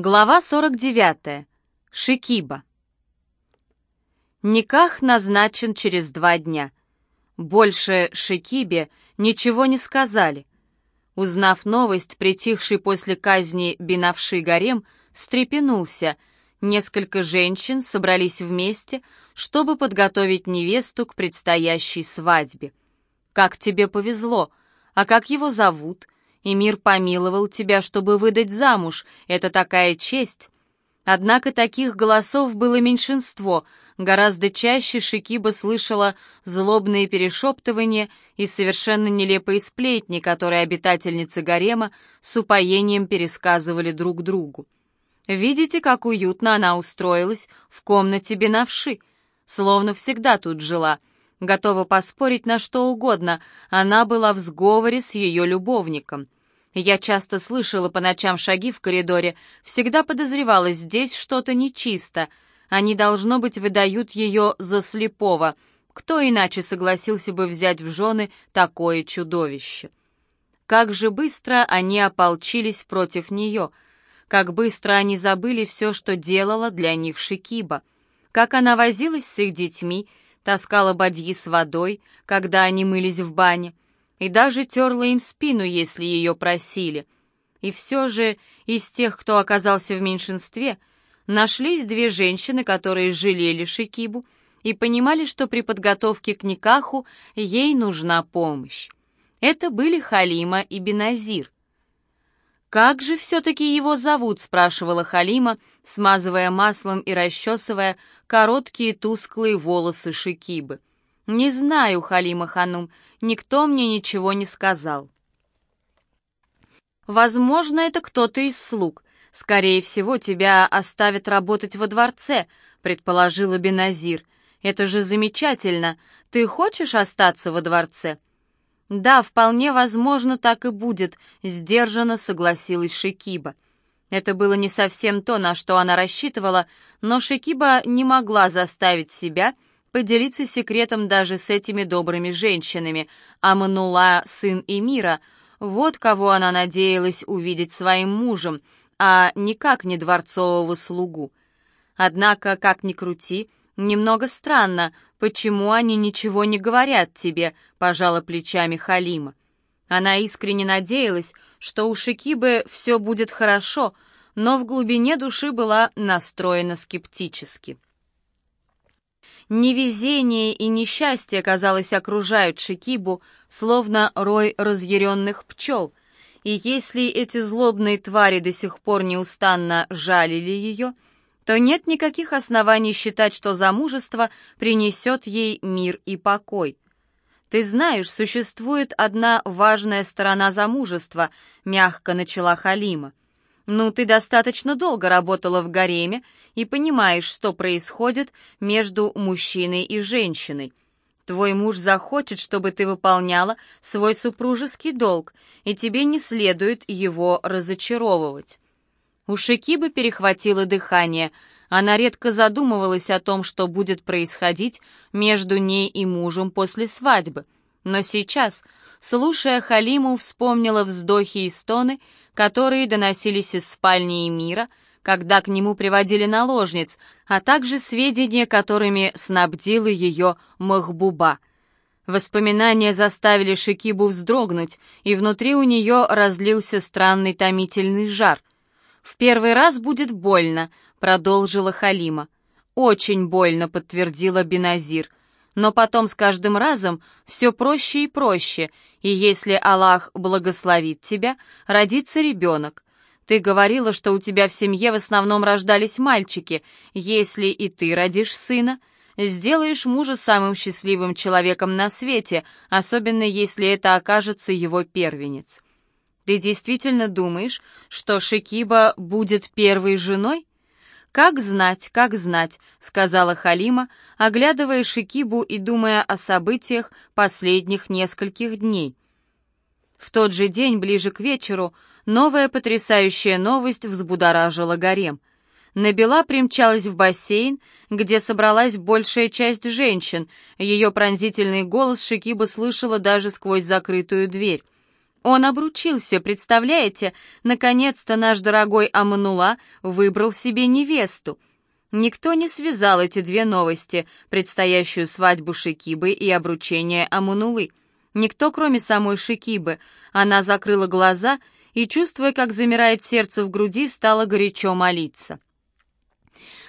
Глава 49. Шикиба. Никах назначен через два дня. Больше Шикибе ничего не сказали. Узнав новость, притихший после казни Бинавший гарем встрепенулся. Несколько женщин собрались вместе, чтобы подготовить невесту к предстоящей свадьбе. «Как тебе повезло! А как его зовут?» И мир помиловал тебя, чтобы выдать замуж. Это такая честь». Однако таких голосов было меньшинство. Гораздо чаще Шикиба слышала злобные перешептывания и совершенно нелепые сплетни, которые обитательницы гарема с упоением пересказывали друг другу. Видите, как уютно она устроилась в комнате Бенавши, словно всегда тут жила. Готова поспорить на что угодно, она была в сговоре с ее любовником. Я часто слышала по ночам шаги в коридоре, всегда подозревала, здесь что-то нечисто. Они, должно быть, выдают ее за слепого. Кто иначе согласился бы взять в жены такое чудовище? Как же быстро они ополчились против нее, как быстро они забыли все, что делала для них Шикиба, как она возилась с их детьми, таскала бадьи с водой, когда они мылись в бане, и даже терла им спину, если ее просили. И все же из тех, кто оказался в меньшинстве, нашлись две женщины, которые жалели Шикибу и понимали, что при подготовке к Никаху ей нужна помощь. Это были Халима и Беназир. «Как же все-таки его зовут?» — спрашивала Халима, смазывая маслом и расчесывая короткие тусклые волосы Шикибы. «Не знаю, Халима Ханум, никто мне ничего не сказал». «Возможно, это кто-то из слуг. Скорее всего, тебя оставят работать во дворце», — предположила Беназир. «Это же замечательно. Ты хочешь остаться во дворце?» «Да, вполне возможно, так и будет», — сдержанно согласилась Шикиба. Это было не совсем то, на что она рассчитывала, но Шикиба не могла заставить себя поделиться секретом даже с этими добрыми женщинами, а Манула, сын Эмира, вот кого она надеялась увидеть своим мужем, а никак не дворцового слугу. Однако, как ни крути, немного странно, почему они ничего не говорят тебе, пожала плечами Халима. Она искренне надеялась, что у Шикибы все будет хорошо, но в глубине души была настроена скептически. Невезение и несчастье, казалось, окружают Шикибу, словно рой разъяренных пчел. И если эти злобные твари до сих пор неустанно жалили ее, то нет никаких оснований считать, что замужество принесет ей мир и покой. «Ты знаешь, существует одна важная сторона замужества», — мягко начала Халима. «Ну, ты достаточно долго работала в гареме и понимаешь, что происходит между мужчиной и женщиной. Твой муж захочет, чтобы ты выполняла свой супружеский долг, и тебе не следует его разочаровывать». У Шикибы перехватило дыхание. Она редко задумывалась о том, что будет происходить между ней и мужем после свадьбы. Но сейчас, слушая Халиму, вспомнила вздохи и стоны, которые доносились из спальни Эмира, когда к нему приводили наложниц, а также сведения, которыми снабдила ее Махбуба. Воспоминания заставили Шикибу вздрогнуть, и внутри у нее разлился странный томительный жар. «В первый раз будет больно», — продолжила Халима. «Очень больно», — подтвердила Беназир но потом с каждым разом все проще и проще, и если Аллах благословит тебя, родится ребенок. Ты говорила, что у тебя в семье в основном рождались мальчики. Если и ты родишь сына, сделаешь мужа самым счастливым человеком на свете, особенно если это окажется его первенец. Ты действительно думаешь, что Шикиба будет первой женой? «Как знать, как знать», — сказала Халима, оглядывая Шикибу и думая о событиях последних нескольких дней. В тот же день, ближе к вечеру, новая потрясающая новость взбудоражила гарем. Набила примчалась в бассейн, где собралась большая часть женщин. Ее пронзительный голос Шикиба слышала даже сквозь закрытую дверь. Он обручился, представляете? Наконец-то наш дорогой Аманула выбрал себе невесту. Никто не связал эти две новости, предстоящую свадьбу Шикибы и обручение Амунулы. Никто, кроме самой Шикибы. Она закрыла глаза и, чувствуя, как замирает сердце в груди, стала горячо молиться.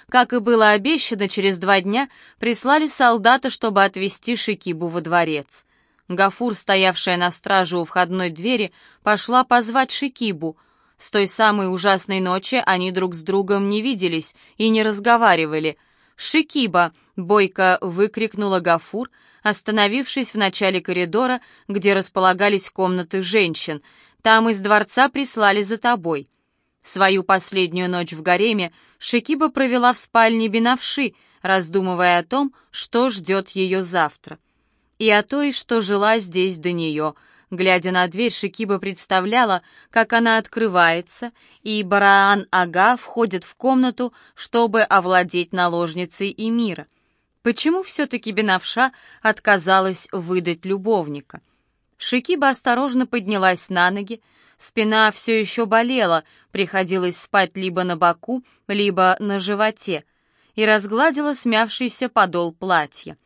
Как и было обещано, через два дня прислали солдата, чтобы отвезти Шикибу во дворец. Гафур, стоявшая на страже у входной двери, пошла позвать Шикибу. С той самой ужасной ночи они друг с другом не виделись и не разговаривали. «Шикиба!» — бойко выкрикнула Гафур, остановившись в начале коридора, где располагались комнаты женщин. «Там из дворца прислали за тобой». Свою последнюю ночь в гареме Шикиба провела в спальне Бинавши, раздумывая о том, что ждет ее завтра и о той, что жила здесь до нее. Глядя на дверь, Шикиба представляла, как она открывается, и Бараан-ага входит в комнату, чтобы овладеть наложницей Эмира. Почему все-таки Бенавша отказалась выдать любовника? Шикиба осторожно поднялась на ноги, спина все еще болела, приходилось спать либо на боку, либо на животе, и разгладила смявшийся подол платья.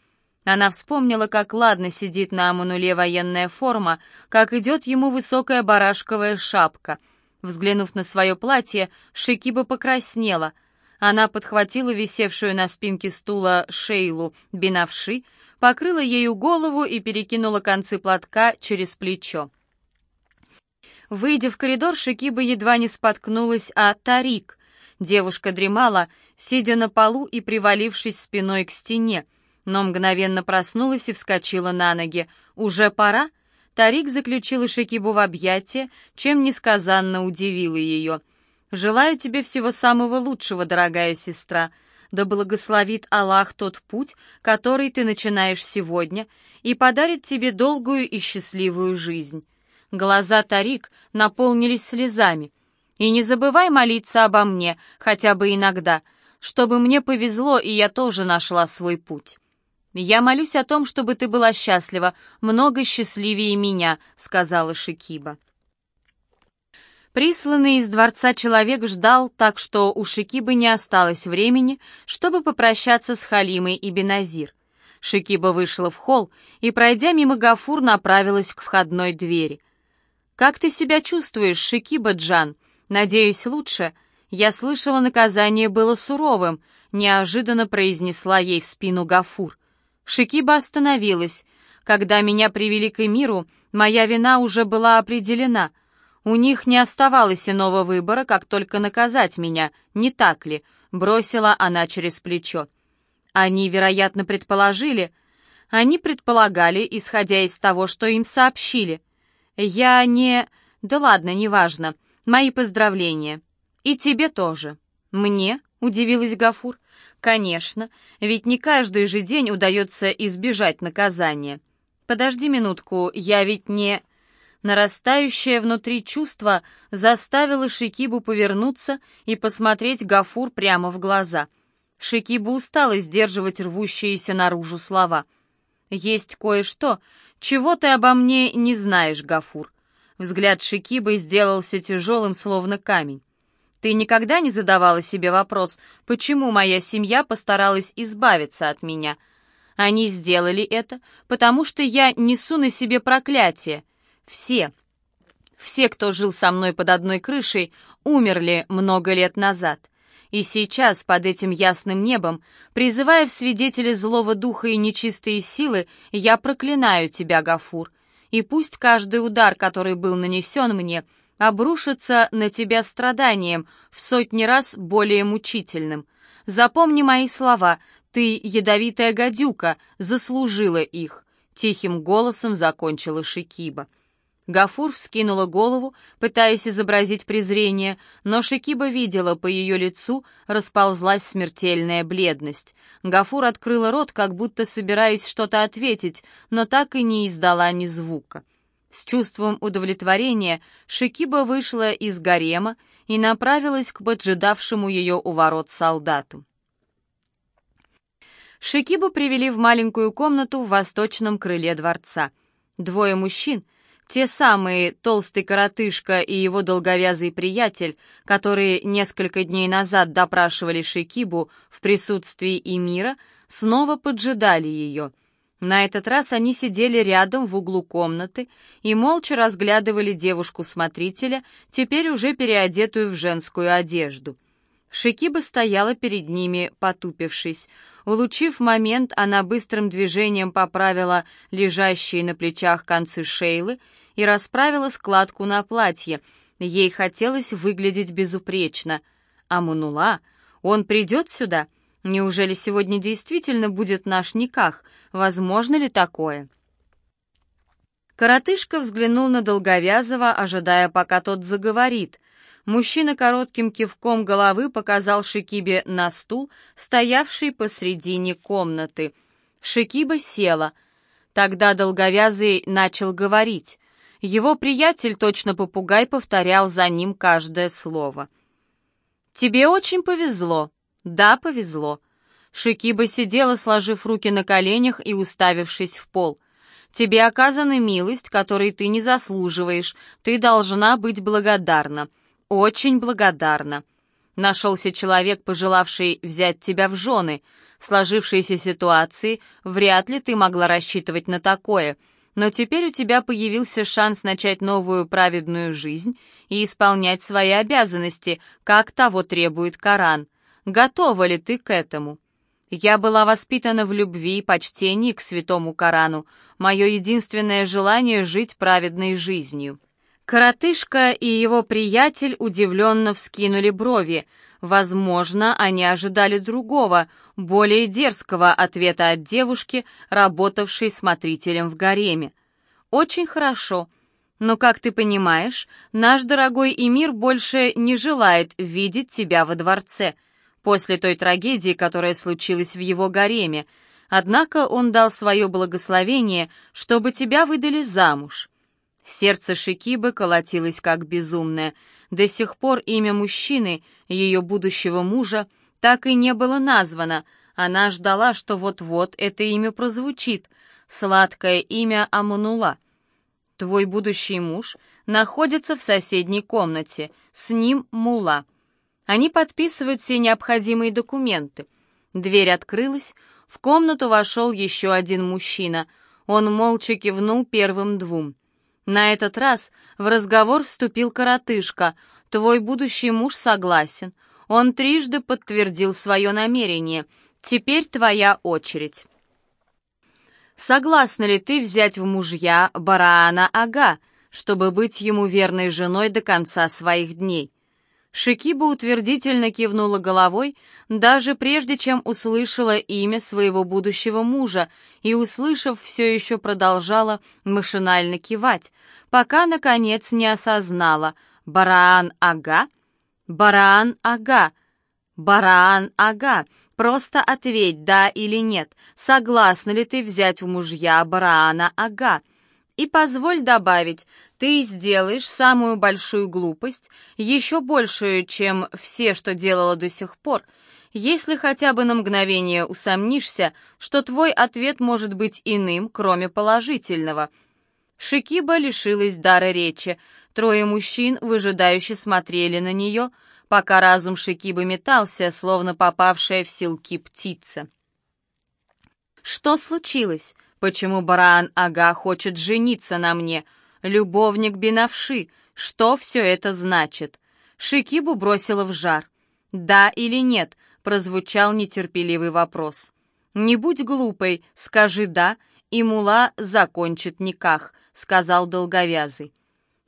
Она вспомнила, как ладно сидит на Амануле военная форма, как идет ему высокая барашковая шапка. Взглянув на свое платье, Шикиба покраснела. Она подхватила висевшую на спинке стула Шейлу Бинавши, покрыла ею голову и перекинула концы платка через плечо. Выйдя в коридор, Шикиба едва не споткнулась о Тарик. Девушка дремала, сидя на полу и привалившись спиной к стене но мгновенно проснулась и вскочила на ноги. «Уже пора?» Тарик заключил Шекибу в объятия, чем несказанно удивила ее. «Желаю тебе всего самого лучшего, дорогая сестра. Да благословит Аллах тот путь, который ты начинаешь сегодня, и подарит тебе долгую и счастливую жизнь». Глаза Тарик наполнились слезами. «И не забывай молиться обо мне, хотя бы иногда, чтобы мне повезло, и я тоже нашла свой путь». «Я молюсь о том, чтобы ты была счастлива, много счастливее меня», — сказала Шикиба. Присланный из дворца человек ждал, так что у Шикибы не осталось времени, чтобы попрощаться с Халимой и Беназир. Шикиба вышла в холл и, пройдя мимо Гафур, направилась к входной двери. «Как ты себя чувствуешь, Шикиба Джан? Надеюсь, лучше? Я слышала, наказание было суровым», — неожиданно произнесла ей в спину Гафур. Шикиба остановилась. Когда меня привели к Эмиру, моя вина уже была определена. У них не оставалось иного выбора, как только наказать меня, не так ли? Бросила она через плечо. Они, вероятно, предположили... Они предполагали, исходя из того, что им сообщили. Я не... Да ладно, неважно. Мои поздравления. И тебе тоже. Мне? Удивилась Гафур. Конечно, ведь не каждый же день удается избежать наказания. Подожди минутку, я ведь не... Нарастающее внутри чувство заставило Шикибу повернуться и посмотреть Гафур прямо в глаза. Шикиба устала сдерживать рвущиеся наружу слова. «Есть кое-что, чего ты обо мне не знаешь, Гафур». Взгляд Шикибы сделался тяжелым, словно камень. Ты никогда не задавала себе вопрос, почему моя семья постаралась избавиться от меня? Они сделали это, потому что я несу на себе проклятие. Все, все, кто жил со мной под одной крышей, умерли много лет назад. И сейчас, под этим ясным небом, призывая в свидетели злого духа и нечистые силы, я проклинаю тебя, Гафур. И пусть каждый удар, который был нанесен мне, — обрушится на тебя страданием в сотни раз более мучительным. Запомни мои слова, ты, ядовитая гадюка, заслужила их», — тихим голосом закончила Шикиба. Гафур вскинула голову, пытаясь изобразить презрение, но Шикиба видела, по ее лицу расползлась смертельная бледность. Гафур открыла рот, как будто собираясь что-то ответить, но так и не издала ни звука. С чувством удовлетворения Шикиба вышла из гарема и направилась к поджидавшему ее у ворот солдату. Шикибу привели в маленькую комнату в восточном крыле дворца. Двое мужчин, те самые толстый коротышка и его долговязый приятель, которые несколько дней назад допрашивали Шикибу в присутствии Эмира, снова поджидали ее. На этот раз они сидели рядом в углу комнаты и молча разглядывали девушку-смотрителя, теперь уже переодетую в женскую одежду. Шикиба стояла перед ними, потупившись. Улучив момент, она быстрым движением поправила лежащие на плечах концы шейлы и расправила складку на платье. Ей хотелось выглядеть безупречно. А Мунула? Он придет сюда? Неужели сегодня действительно будет наш никах? Возможно ли такое? Коротышка взглянул на Долговязова, ожидая, пока тот заговорит. Мужчина коротким кивком головы показал Шикибе на стул, стоявший посредине комнаты. Шикиба села. Тогда Долговязый начал говорить. Его приятель, точно попугай, повторял за ним каждое слово. «Тебе очень повезло». «Да, повезло». Шикиба сидела, сложив руки на коленях и уставившись в пол. «Тебе оказана милость, которой ты не заслуживаешь. Ты должна быть благодарна». «Очень благодарна. Нашелся человек, пожелавший взять тебя в жены. В сложившейся ситуации вряд ли ты могла рассчитывать на такое, но теперь у тебя появился шанс начать новую праведную жизнь и исполнять свои обязанности, как того требует Коран. Готова ли ты к этому?» Я была воспитана в любви и почтении к святому Корану. Мое единственное желание — жить праведной жизнью. Коротышка и его приятель удивленно вскинули брови. Возможно, они ожидали другого, более дерзкого ответа от девушки, работавшей смотрителем в гареме. «Очень хорошо. Но, как ты понимаешь, наш дорогой Эмир больше не желает видеть тебя во дворце, после той трагедии, которая случилась в его гареме. Однако он дал свое благословение, чтобы тебя выдали замуж». Сердце Шикибы колотилось как безумное. До сих пор имя мужчины, ее будущего мужа, так и не было названо. Она ждала, что вот-вот это имя прозвучит. Сладкое имя Аманула. Твой будущий муж находится в соседней комнате. С ним Мула. Они подписывают все необходимые документы. Дверь открылась. В комнату вошел еще один мужчина. Он молча кивнул первым двум. На этот раз в разговор вступил коротышка. «Твой будущий муж согласен. Он трижды подтвердил свое намерение. Теперь твоя очередь». «Согласна ли ты взять в мужья Бараана Ага, чтобы быть ему верной женой до конца своих дней?» Шикиба утвердительно кивнула головой, даже прежде чем услышала имя своего будущего мужа, и, услышав, все еще продолжала машинально кивать, пока, наконец, не осознала «Бараан Ага? Бараан Ага? Бараан Ага?» Просто ответь, да или нет, согласна ли ты взять в мужья Бараана Ага? И позволь добавить, ты сделаешь самую большую глупость, еще большую, чем все, что делала до сих пор, если хотя бы на мгновение усомнишься, что твой ответ может быть иным, кроме положительного. Шикиба лишилась дара речи. Трое мужчин выжидающе смотрели на нее, пока разум Шикибы метался, словно попавшая в силки птица. «Что случилось?» Почему Бараан Ага хочет жениться на мне? Любовник Бинавши. Что все это значит? Шикибу бросила в жар. «Да или нет?» — прозвучал нетерпеливый вопрос. «Не будь глупой, скажи «да», и Мула закончит никах», — сказал Долговязый.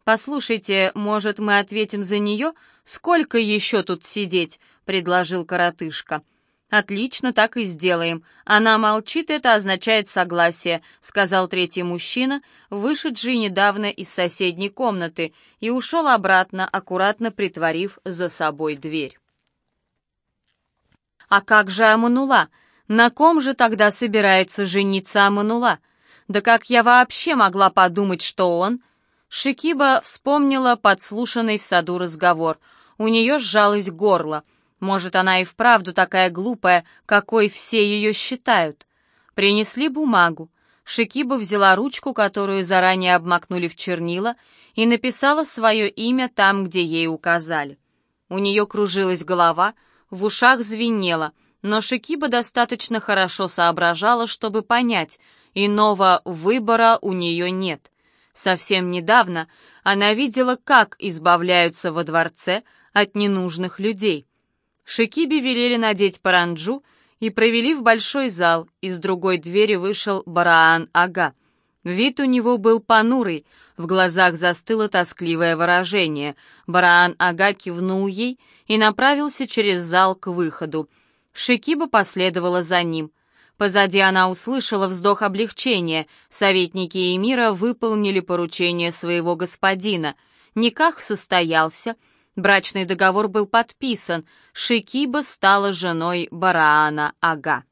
«Послушайте, может, мы ответим за нее? Сколько еще тут сидеть?» — предложил коротышка. «Отлично, так и сделаем. Она молчит, это означает согласие», — сказал третий мужчина, вышедший недавно из соседней комнаты, и ушел обратно, аккуратно притворив за собой дверь. «А как же Аманула? На ком же тогда собирается жениться Аманула? Да как я вообще могла подумать, что он...» Шикиба вспомнила подслушанный в саду разговор. У нее сжалось горло — может, она и вправду такая глупая, какой все ее считают. Принесли бумагу. Шикиба взяла ручку, которую заранее обмакнули в чернила, и написала свое имя там, где ей указали. У нее кружилась голова, в ушах звенело, но Шикиба достаточно хорошо соображала, чтобы понять, иного выбора у нее нет. Совсем недавно она видела, как избавляются во дворце от ненужных людей. Шикибе велели надеть паранджу и провели в большой зал, из другой двери вышел Бараан-ага. Вид у него был понурый, в глазах застыло тоскливое выражение. Бараан-ага кивнул ей и направился через зал к выходу. Шикиба последовала за ним. Позади она услышала вздох облегчения. Советники Эмира выполнили поручение своего господина. Никах состоялся, брачный договор был подписан, Шикиба стала женой Бараана Ага.